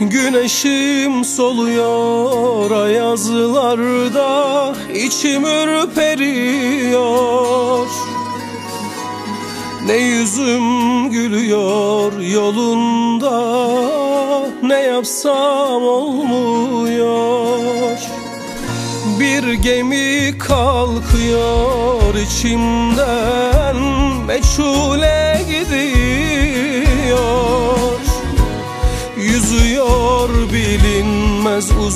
Güneşim soluyor ayazlarda içim ürperiyor. Ne yüzüm gülüyor yolunda Ne yapsam olmuyor. Bir gemi kalkıyor içimden Meçhule gidiyor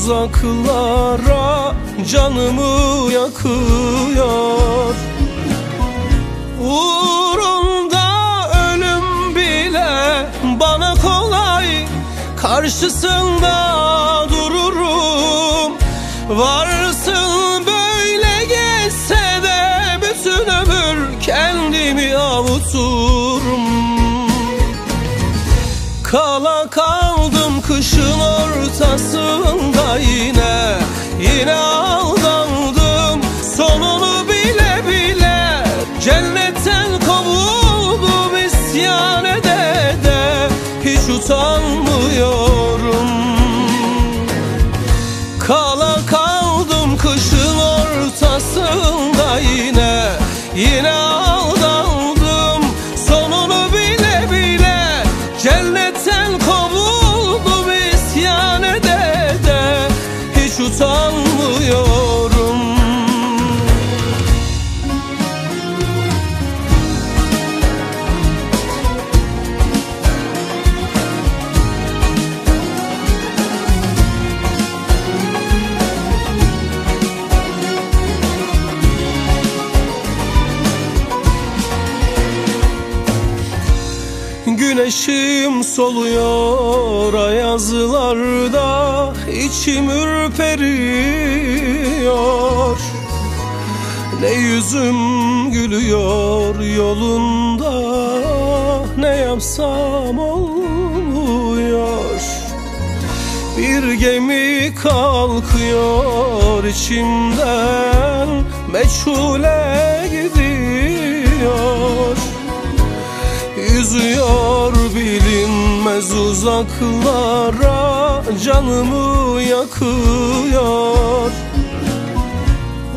uzaklara Canımı yakıyor. Uğrunda ölüm bile bana kolay. Karşısında dururum. Varsın böyle geçse de Bütün ömür kendimi avuturum. Kala kaldım kışın ortasında yine Yine Güneşim soluyor ayazlarda içim ürperiyor. Ne yüzüm gülüyor yolunda Ne yapsam olmuyor Bir gemi kalkıyor içimden Meçhule gidiyor uzaklara Canımı yakıyor.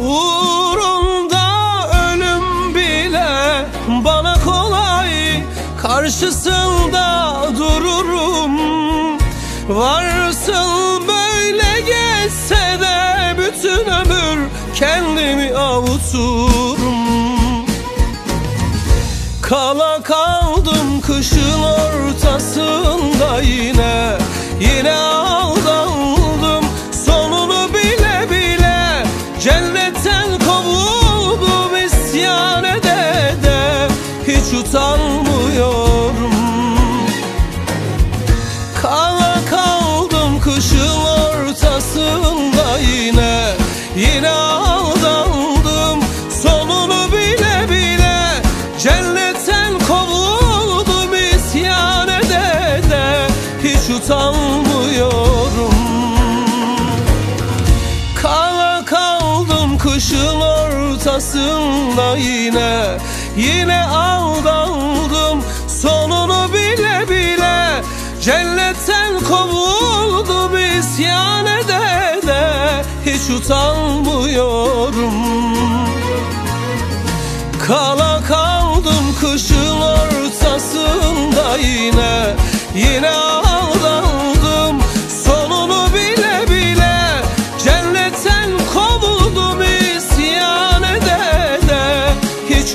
Uğrunda ölüm bile bana kolay Karşısında dururum. Varsın böyle geçse de Bütün ömür kendimi avuturum. Kala kaldım kışın ortasında yine Yine bulmuyorum Kala kaldım kışın ortasında yine Yine aldandım. Sonunu bile bile Cennetten kovuldum isyan ede de Hiç utanmıyorum. Kala kaldım kışın ortasında yine Yine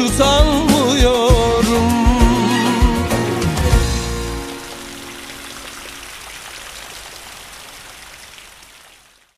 受伤。